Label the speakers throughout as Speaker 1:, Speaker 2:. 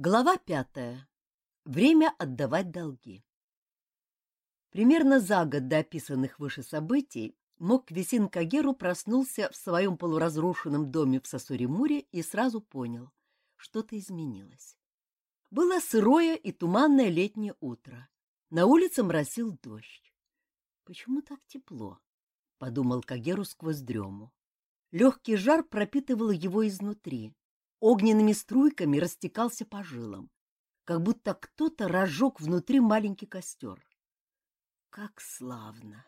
Speaker 1: Глава пятая. Время отдавать долги. Примерно за год до описанных выше событий Моквисин Кагеру проснулся в своем полуразрушенном доме в Сосуримуре и сразу понял, что-то изменилось. Было сырое и туманное летнее утро. На улице моросил дождь. «Почему так тепло?» — подумал Кагеру сквозь дрему. Легкий жар пропитывал его изнутри, огненными струйками растекался по жилам, как будто кто-то разжег внутри маленький костер. Как славно!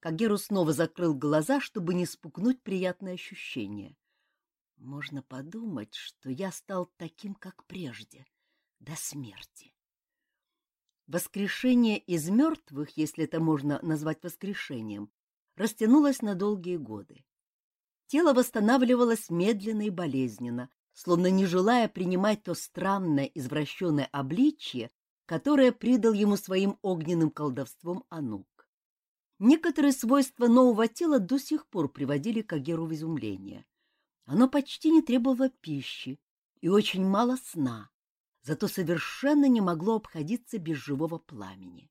Speaker 1: Кагеру снова закрыл глаза, чтобы не спугнуть приятное ощущение. Можно подумать, что я стал таким, как прежде, до смерти. Воскрешение из мертвых, если это можно назвать воскрешением, растянулось на долгие годы. Тело восстанавливалось медленно и болезненно, словно не желая принимать то странное извращенное обличье, которое придал ему своим огненным колдовством Анук. Некоторые свойства нового тела до сих пор приводили Кагеру в изумление. Оно почти не требовало пищи и очень мало сна, зато совершенно не могло обходиться без живого пламени.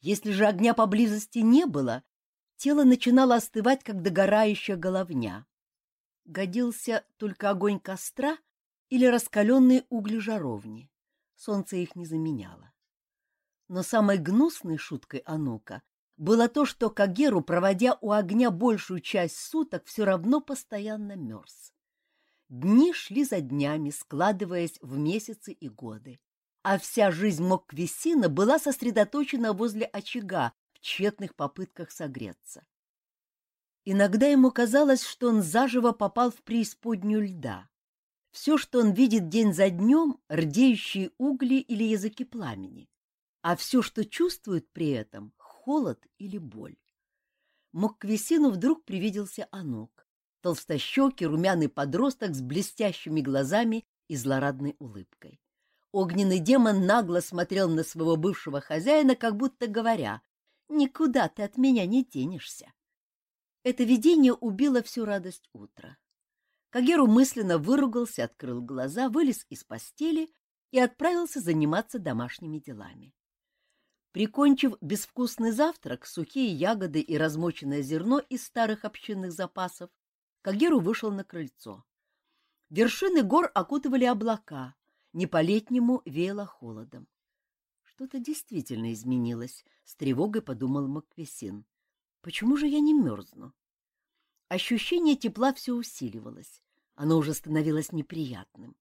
Speaker 1: Если же огня поблизости не было, тело начинало остывать, как догорающая головня, годился только огонь костра или раскаленные угли жаровни. Солнце их не заменяло. Но самой гнусной шуткой Анука было то, что Кагеру, проводя у огня большую часть суток, все равно постоянно мерз. Дни шли за днями, складываясь в месяцы и годы, а вся жизнь Моквисина была сосредоточена возле очага в тщетных попытках согреться. Иногда ему казалось, что он заживо попал в преисподнюю льда. Все, что он видит день за днем, — рдеющие угли или языки пламени. А все, что чувствует при этом, — холод или боль. Мокквисину вдруг привиделся Анок, толстощекий румяный подросток с блестящими глазами и злорадной улыбкой. Огненный демон нагло смотрел на своего бывшего хозяина, как будто говоря, «Никуда ты от меня не денешься». Это видение убило всю радость утра. Кагеру мысленно выругался, открыл глаза, вылез из постели и отправился заниматься домашними делами. Прикончив безвкусный завтрак, сухие ягоды и размоченное зерно из старых общинных запасов, Кагеру вышел на крыльцо. Вершины гор окутывали облака, не по-летнему веяло холодом. Что-то действительно изменилось, с тревогой подумал Маквесин. Почему же я не мерзну? Ощущение тепла все усиливалось. Оно уже становилось неприятным.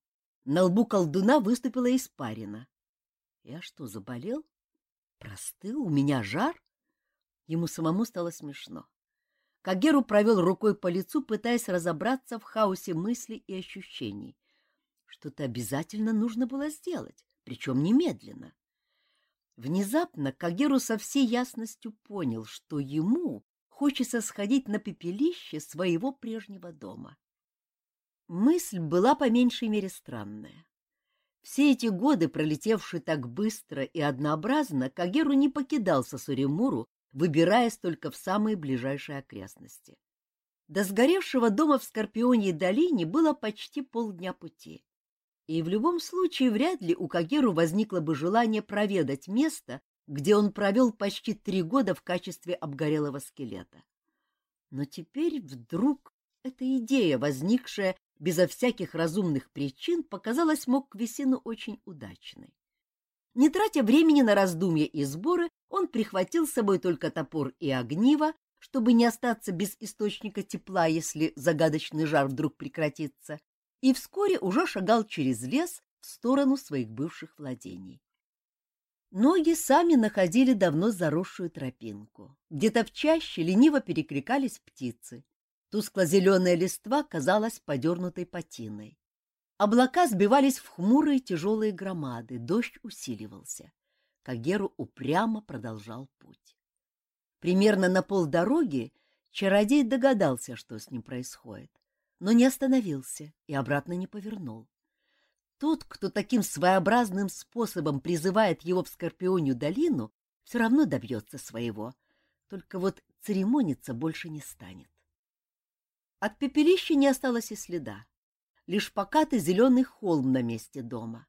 Speaker 1: На лбу колдуна выступила испарина. Я что, заболел? Простыл? У меня жар? Ему самому стало смешно. Кагеру провел рукой по лицу, пытаясь разобраться в хаосе мыслей и ощущений. Что-то обязательно нужно было сделать, причем немедленно. Внезапно Кагеру со всей ясностью понял, что ему хочется сходить на пепелище своего прежнего дома. Мысль была по меньшей мере странная. Все эти годы, пролетевшие так быстро и однообразно, Кагеру не покидал Сосуримуру, выбираясь только в самые ближайшие окрестности. До сгоревшего дома в Скорпионьей долине было почти полдня пути. И в любом случае вряд ли у Кагеру возникло бы желание проведать место, где он провел почти три года в качестве обгорелого скелета. Но теперь вдруг эта идея, возникшая безо всяких разумных причин, показалась Мокквисину очень удачной. Не тратя времени на раздумья и сборы, он прихватил с собой только топор и огниво, чтобы не остаться без источника тепла, если загадочный жар вдруг прекратится, и вскоре уже шагал через лес в сторону своих бывших владений. Ноги сами находили давно заросшую тропинку. Где-то в чаще лениво перекликались птицы. Тускло-зеленая листва казалась подернутой патиной. Облака сбивались в хмурые тяжелые громады, дождь усиливался. Кагеру упрямо продолжал путь. Примерно на полдороги чародей догадался, что с ним происходит но не остановился и обратно не повернул. Тот, кто таким своеобразным способом призывает его в Скорпионью долину, все равно добьется своего, только вот церемониться больше не станет. От пепелища не осталось и следа, лишь покатый зеленый холм на месте дома.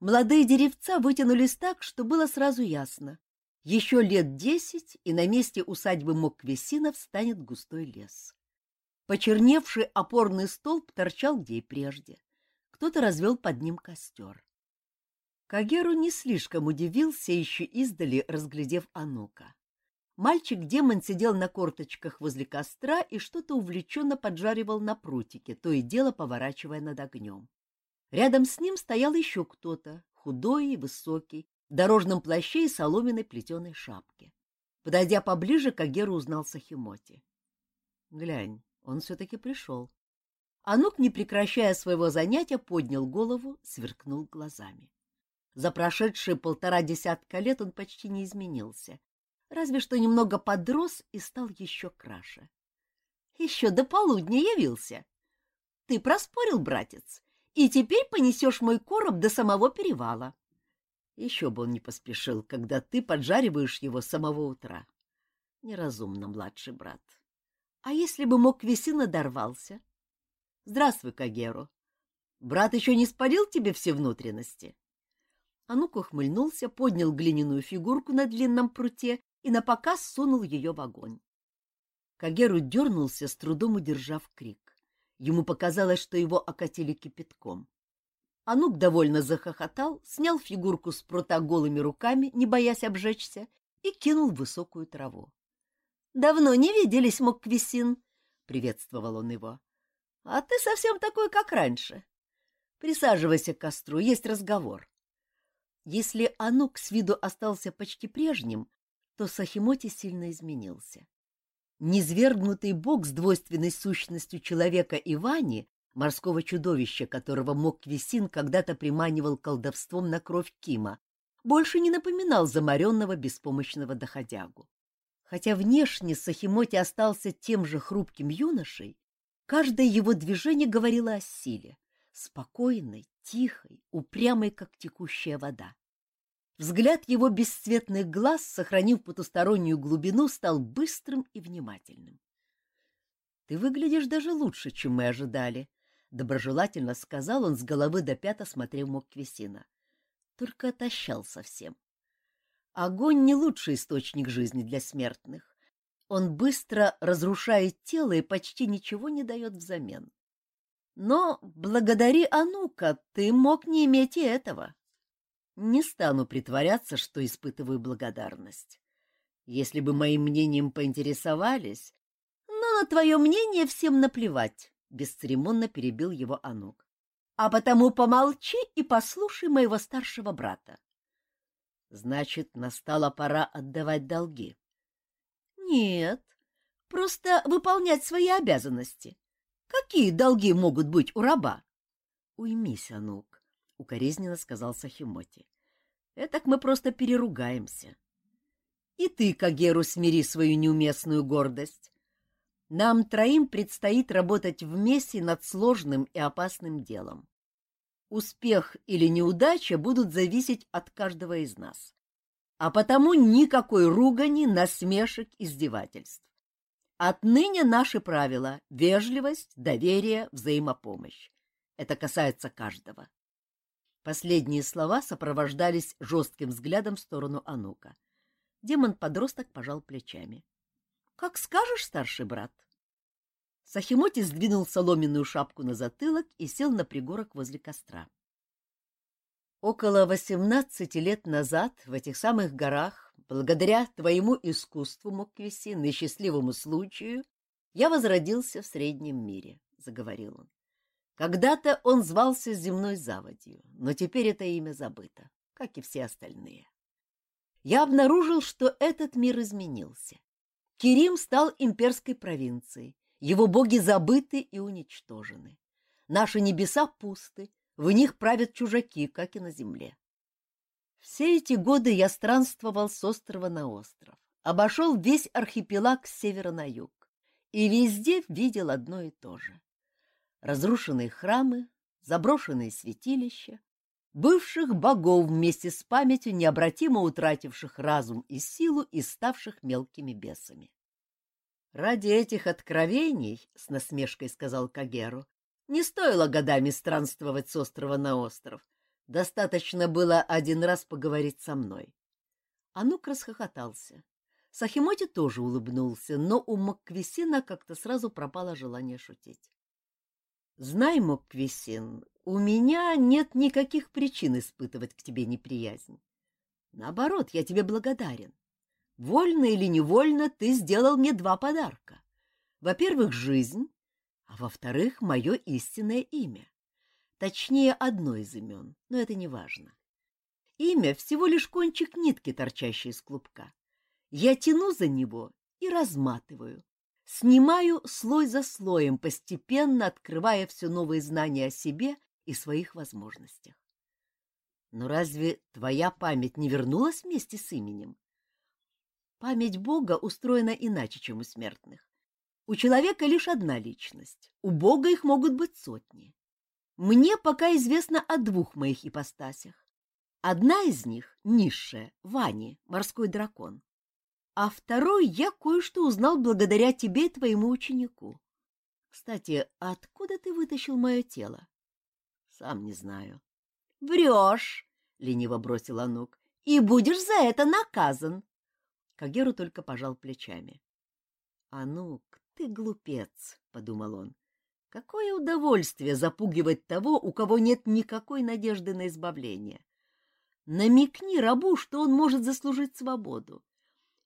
Speaker 1: Молодые деревца вытянулись так, что было сразу ясно. Еще лет десять, и на месте усадьбы Моквесинов станет густой лес. Почерневший опорный столб торчал где и прежде. Кто-то развел под ним костер. Кагеру не слишком удивился, еще издали разглядев Анука. Мальчик-демон сидел на корточках возле костра и что-то увлеченно поджаривал на прутике, то и дело поворачивая над огнем. Рядом с ним стоял еще кто-то, худой и высокий, в дорожном плаще и соломенной плетеной шапке. Подойдя поближе, Кагеру узнал Сахимоти. — Глянь, он все-таки пришел. Анук, не прекращая своего занятия, поднял голову, сверкнул глазами. За прошедшие полтора десятка лет он почти не изменился, разве что немного подрос и стал еще краше. — Еще до полудня явился. Ты проспорил, братец, и теперь понесешь мой короб до самого перевала. Еще бы он не поспешил, когда ты поджариваешь его с самого утра. Неразумно, младший брат. А если бы мог Весина дорвался? Здравствуй, Кагеру. Брат еще не спалил тебе все внутренности? Анук ухмыльнулся, поднял глиняную фигурку на длинном пруте и напоказ сунул ее в огонь. Кагеру дернулся, с трудом удержав крик. Ему показалось, что его окатили кипятком. Анук довольно захохотал, снял фигурку с прута голыми руками, не боясь обжечься, и кинул в высокую траву. — Давно не виделись, Мокквисин, — приветствовал он его. — А ты совсем такой, как раньше. Присаживайся к костру, есть разговор. Если Анук с виду остался почти прежним, то Сахимоти сильно изменился. Низвергнутый бог с двойственной сущностью человека Ивани, морского чудовища, которого мог Висин когда-то приманивал колдовством на кровь Кима, больше не напоминал замаренного беспомощного доходягу. Хотя внешне Сахимоти остался тем же хрупким юношей, каждое его движение говорило о силе, спокойной, тихой, упрямой, как текущая вода. Взгляд его бесцветных глаз, сохранив потустороннюю глубину, стал быстрым и внимательным. — Ты выглядишь даже лучше, чем мы ожидали, — доброжелательно сказал он с головы до пят, осмотрев Мокквесина. Только отощал совсем. Огонь — не лучший источник жизни для смертных. Он быстро разрушает тело и почти ничего не дает взамен. Но благодари Анука, ты мог не иметь и этого. Не стану притворяться, что испытываю благодарность. Если бы моим мнением поинтересовались... Но на твое мнение всем наплевать, — бесцеремонно перебил его Анук. А потому помолчи и послушай моего старшего брата. Значит, настала пора отдавать долги. Нет, просто выполнять свои обязанности. Какие долги могут быть у раба? Уймись, Анук. — укоризненно сказал Сахимоти. — Этак мы просто переругаемся. И ты, Кагеру, смири свою неуместную гордость. Нам троим предстоит работать вместе над сложным и опасным делом. Успех или неудача будут зависеть от каждого из нас. А потому никакой ругани, насмешек, издевательств. Отныне наши правила — вежливость, доверие, взаимопомощь. Это касается каждого. Последние слова сопровождались жестким взглядом в сторону Анука. Демон-подросток пожал плечами. — Как скажешь, старший брат. Сахимоти сдвинул соломенную шапку на затылок и сел на пригорок возле костра. Около восемнадцати лет назад в этих самых горах, благодаря твоему искусству, Моквисин, и счастливому случаю, я возродился в среднем мире, — заговорил он. Когда-то он звался Земной Заводью, но теперь это имя забыто, как и все остальные. Я обнаружил, что этот мир изменился. Кирим стал имперской провинцией, его боги забыты и уничтожены. Наши небеса пусты, в них правят чужаки, как и на земле. Все эти годы я странствовал с острова на остров, обошел весь архипелаг с севера на юг, и везде видел одно и то же разрушенные храмы, заброшенные святилища, бывших богов вместе с памятью необратимо утративших разум и силу и ставших мелкими бесами. Ради этих откровений, — с насмешкой сказал Кагеру, — не стоило годами странствовать с острова на остров. Достаточно было один раз поговорить со мной. Анук расхохотался. Сахимоти тоже улыбнулся, но у Макквисина как-то сразу пропало желание шутить. — Знай, Макквисин, у меня нет никаких причин испытывать к тебе неприязнь. Наоборот, я тебе благодарен. Вольно или невольно ты сделал мне два подарка. Во-первых, жизнь, а во-вторых, мое истинное имя. Точнее, одно из имен, но это не важно. Имя — всего лишь кончик нитки, торчащий из клубка. Я тяну за него и разматываю, снимаю слой за слоем, постепенно открывая все новые знания о себе и своих возможностях. Но разве твоя память не вернулась вместе с именем? Память Бога устроена иначе, чем у смертных. У человека лишь одна личность, у Бога их могут быть сотни. Мне пока известно о двух моих ипостасях. Одна из них — низшая, Вани, морской дракон. А второй я кое-что узнал благодаря тебе и твоему ученику. Кстати, откуда ты вытащил мое тело? — Сам не знаю. — Врешь, — лениво бросил Анук, — и будешь за это наказан. Кагеру только пожал плечами. — Анук, ты глупец, — подумал он. — Какое удовольствие запугивать того, у кого нет никакой надежды на избавление. Намекни рабу, что он может заслужить свободу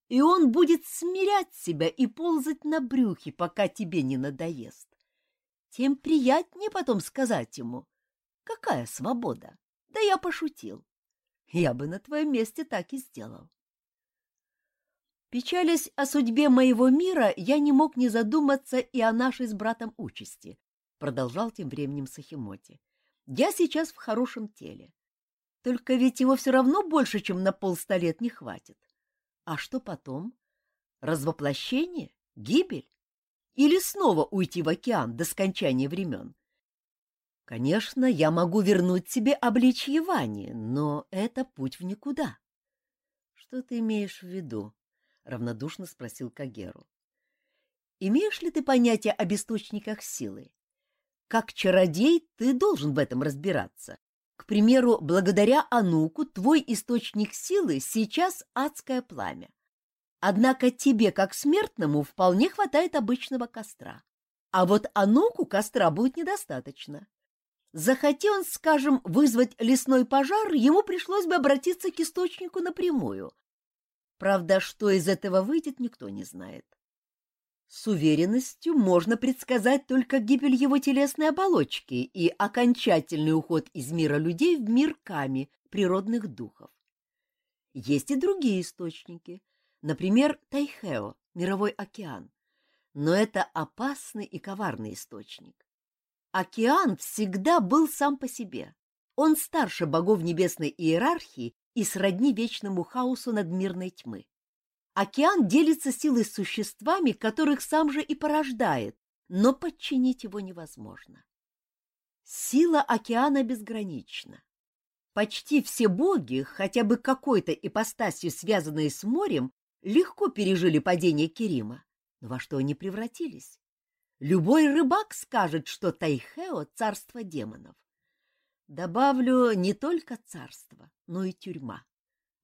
Speaker 1: и он будет смирять себя и ползать на брюхе, пока тебе не надоест. Тем приятнее потом сказать ему, какая свобода. Да я пошутил. Я бы на твоем месте так и сделал. Печалясь о судьбе моего мира, я не мог не задуматься и о нашей с братом участи, продолжал тем временем Сахимоти. Я сейчас в хорошем теле. Только ведь его все равно больше, чем на полста лет не хватит. А что потом? Развоплощение? Гибель? Или снова уйти в океан до скончания времен? Конечно, я могу вернуть себе обличье Вани, но это путь в никуда. — Что ты имеешь в виду? — равнодушно спросил Кагеру. — Имеешь ли ты понятие об источниках силы? Как чародей ты должен в этом разбираться. К примеру, благодаря Ануку твой источник силы сейчас адское пламя. Однако тебе, как смертному, вполне хватает обычного костра. А вот Ануку костра будет недостаточно. Захоти он, скажем, вызвать лесной пожар, ему пришлось бы обратиться к источнику напрямую. Правда, что из этого выйдет, никто не знает. С уверенностью можно предсказать только гибель его телесной оболочки и окончательный уход из мира людей в мир Ками, природных духов. Есть и другие источники, например, Тайхео, мировой океан, но это опасный и коварный источник. Океан всегда был сам по себе. Он старше богов небесной иерархии и сродни вечному хаосу надмирной тьмы. Океан делится силой с существами, которых сам же и порождает, но подчинить его невозможно. Сила океана безгранична. Почти все боги, хотя бы какой-то ипостасью связанные с морем, легко пережили падение Керима. Но во что они превратились? Любой рыбак скажет, что Тайхео — царство демонов. Добавлю не только царство, но и тюрьма.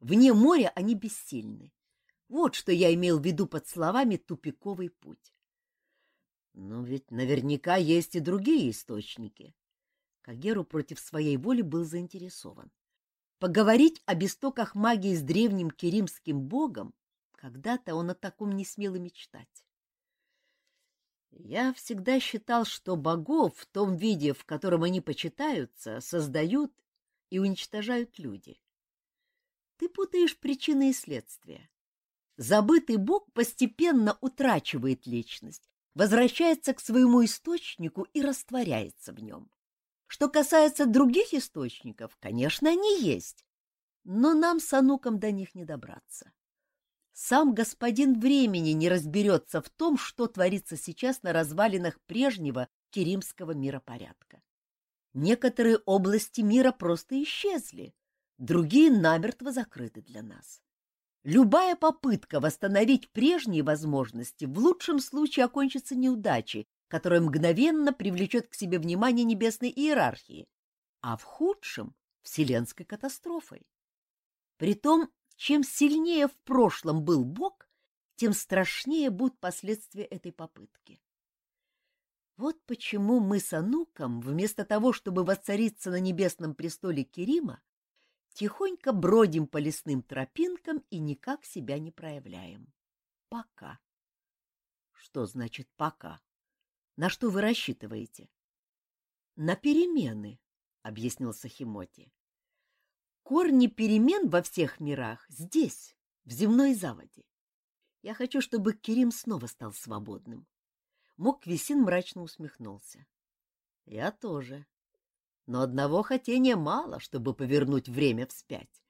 Speaker 1: Вне моря они бессильны. Вот что я имел в виду под словами «тупиковый путь». Но ведь наверняка есть и другие источники. Кагеру против своей воли был заинтересован. Поговорить об истоках магии с древним керимским богом когда-то он о таком не смел и мечтать. Я всегда считал, что богов в том виде, в котором они почитаются, создают и уничтожают люди. Ты путаешь причины и следствия. Забытый Бог постепенно утрачивает личность, возвращается к своему источнику и растворяется в нем. Что касается других источников, конечно, они есть, но нам с Ануком до них не добраться. Сам господин времени не разберется в том, что творится сейчас на развалинах прежнего керимского миропорядка. Некоторые области мира просто исчезли, другие намертво закрыты для нас. Любая попытка восстановить прежние возможности в лучшем случае окончится неудачей, которая мгновенно привлечет к себе внимание небесной иерархии, а в худшем вселенской катастрофой. Притом, чем сильнее в прошлом был Бог, тем страшнее будут последствия этой попытки. Вот почему мы с Ануком, вместо того, чтобы воцариться на небесном престоле Керима, тихонько бродим по лесным тропинкам и никак себя не проявляем. Пока. Что значит «пока»? На что вы рассчитываете? На перемены, — объяснил Сахимоти. Корни перемен во всех мирах здесь, в земной заводе. Я хочу, чтобы Керим снова стал свободным. Моквисин мрачно усмехнулся. — Я тоже. Но одного хотения мало, чтобы повернуть время вспять.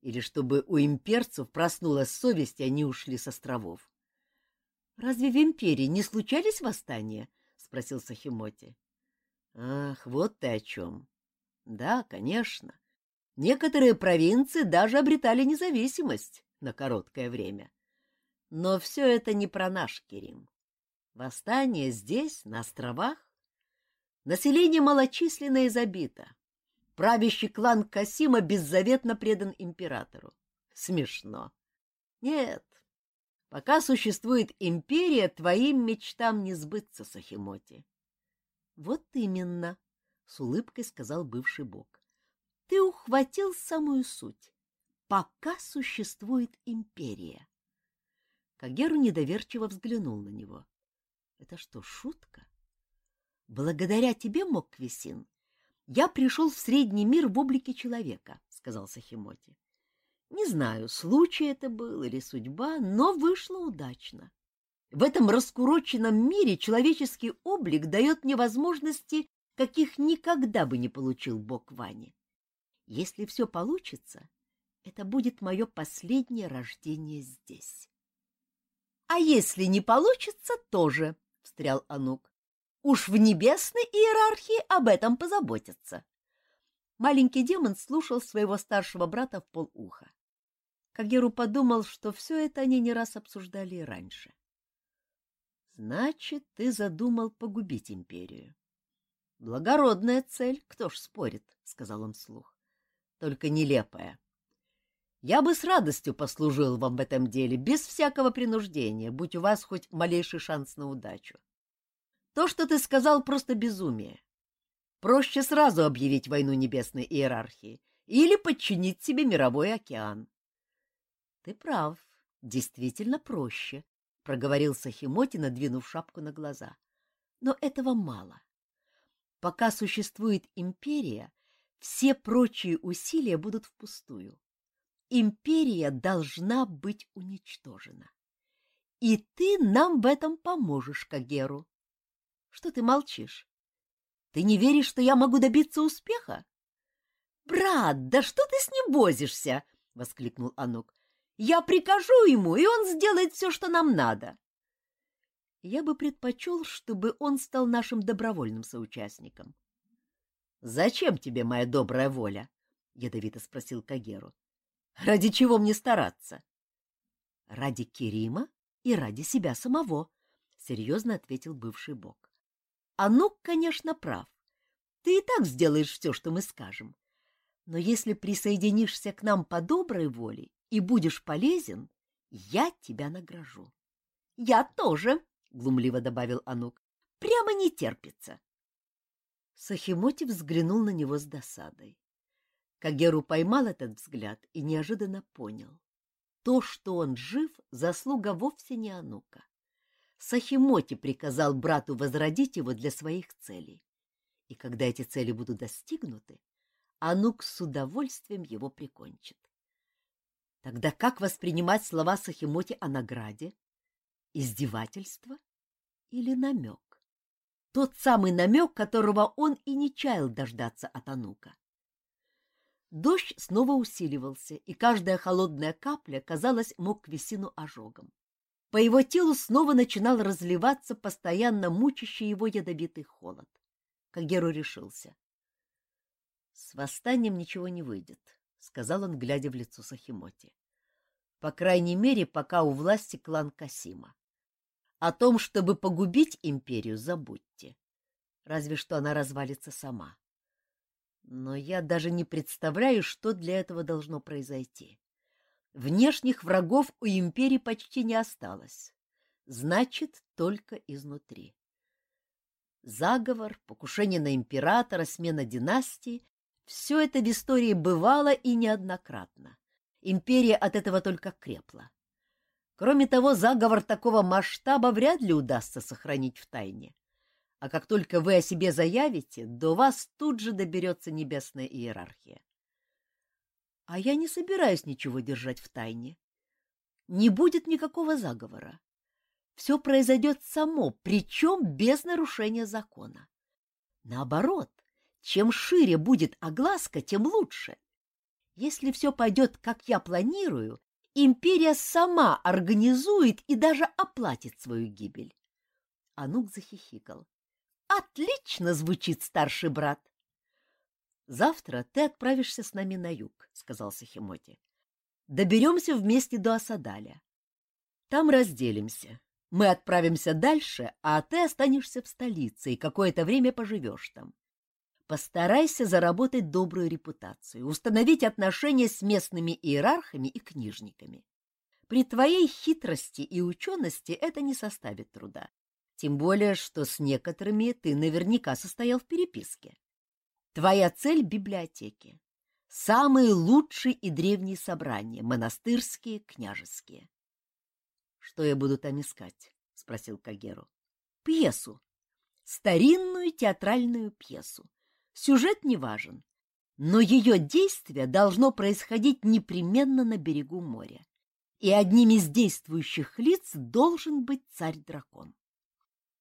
Speaker 1: Или чтобы у имперцев проснулась совесть, и они ушли с островов. — Разве в империи не случались восстания? — спросил Сахимоти. — Ах, вот ты о чем. Да, конечно. Некоторые провинции даже обретали независимость на короткое время. Но все это не про наш Керим. Восстание здесь, на островах. Население малочисленное и забито. Правящий клан Касима беззаветно предан императору. Смешно. Нет, пока существует империя, твоим мечтам не сбыться, Сахимоти. — Вот именно, — с улыбкой сказал бывший бог. — Ты ухватил самую суть. Пока существует империя. Кагеру недоверчиво взглянул на него. — Это что, шутка? — Благодаря тебе, Мокквисин, я пришел в средний мир в облике человека, — сказал Сахимоти. Не знаю, случай это был или судьба, но вышло удачно. В этом раскуроченном мире человеческий облик дает мне возможности, каких никогда бы не получил бог Вани. Если все получится, это будет мое последнее рождение здесь. А если не получится, тоже, — встрял Анук. Уж в небесной иерархии об этом позаботятся. Маленький демон слушал своего старшего брата в полуха. Кагеру подумал, что все это они не раз обсуждали и раньше. — Значит, ты задумал погубить империю. — Благородная цель, кто ж спорит, — сказал он вслух. — Только нелепая. Я бы с радостью послужил вам в этом деле, без всякого принуждения, будь у вас хоть малейший шанс на удачу. То, что ты сказал, просто безумие. Проще сразу объявить войну небесной иерархии или подчинить себе мировой океан. — Ты прав, действительно проще, — проговорил Сахимоти, надвинув шапку на глаза. — Но этого мало. Пока существует империя, все прочие усилия будут впустую. Империя должна быть уничтожена. И ты нам в этом поможешь, Кагеру. Что ты молчишь? Ты не веришь, что я могу добиться успеха? Брат, да что ты с ним возишься? воскликнул Анук. Я прикажу ему, и он сделает все, что нам надо. Я бы предпочел, чтобы он стал нашим добровольным соучастником. — Зачем тебе моя добрая воля? — ядовито спросил Кагеру. Ради чего мне стараться? — Ради Керима и ради себя самого, — серьезно ответил бывший бог. — Анук, конечно, прав. Ты и так сделаешь все, что мы скажем. Но если присоединишься к нам по доброй воле и будешь полезен, я тебя награжу. — Я тоже, — глумливо добавил Анук. — Прямо не терпится. Сахимоти взглянул на него с досадой. Кагеру поймал этот взгляд и неожиданно понял. То, что он жив, заслуга вовсе не Анука. Сахимоти приказал брату возродить его для своих целей. И когда эти цели будут достигнуты, Анук с удовольствием его прикончит. Тогда как воспринимать слова Сахимоти о награде? Издевательство или намек? Тот самый намек, которого он и не чаял дождаться от Анука. Дождь снова усиливался, и каждая холодная капля казалась Моквисину ожогом. По его телу снова начинал разливаться постоянно мучащий его ядовитый холод. Кагеру решился. — С восстанием ничего не выйдет, — сказал он, глядя в лицо Сахимоти. — По крайней мере, пока у власти клан Касима. О том, чтобы погубить империю, забудьте. Разве что она развалится сама. — Но я даже не представляю, что для этого должно произойти. Внешних врагов у империи почти не осталось. Значит, только изнутри. Заговор, покушение на императора, смена династии — все это в истории бывало и неоднократно. Империя от этого только крепла. Кроме того, заговор такого масштаба вряд ли удастся сохранить в тайне. А как только вы о себе заявите, до вас тут же доберется небесная иерархия. А я не собираюсь ничего держать в тайне. Не будет никакого заговора. Все произойдет само, причем без нарушения закона. Наоборот, чем шире будет огласка, тем лучше. Если все пойдет, как я планирую, империя сама организует и даже оплатит свою гибель. Анук захихикал. Отлично звучит старший брат. Завтра ты отправишься с нами на юг, сказал Сахимоти. Доберемся вместе до Асадаля. Там разделимся. Мы отправимся дальше, а ты останешься в столице и какое-то время поживешь там. Постарайся заработать добрую репутацию, установить отношения с местными иерархами и книжниками. При твоей хитрости и учености это не составит труда. Тем более, что с некоторыми ты наверняка состоял в переписке. Твоя цель — библиотеки. Самые лучшие и древние собрания, монастырские, княжеские. — Что я буду там искать? — спросил Кагеру. — Пьесу. Старинную театральную пьесу. Сюжет не важен, но ее действие должно происходить непременно на берегу моря. И одним из действующих лиц должен быть царь-дракон.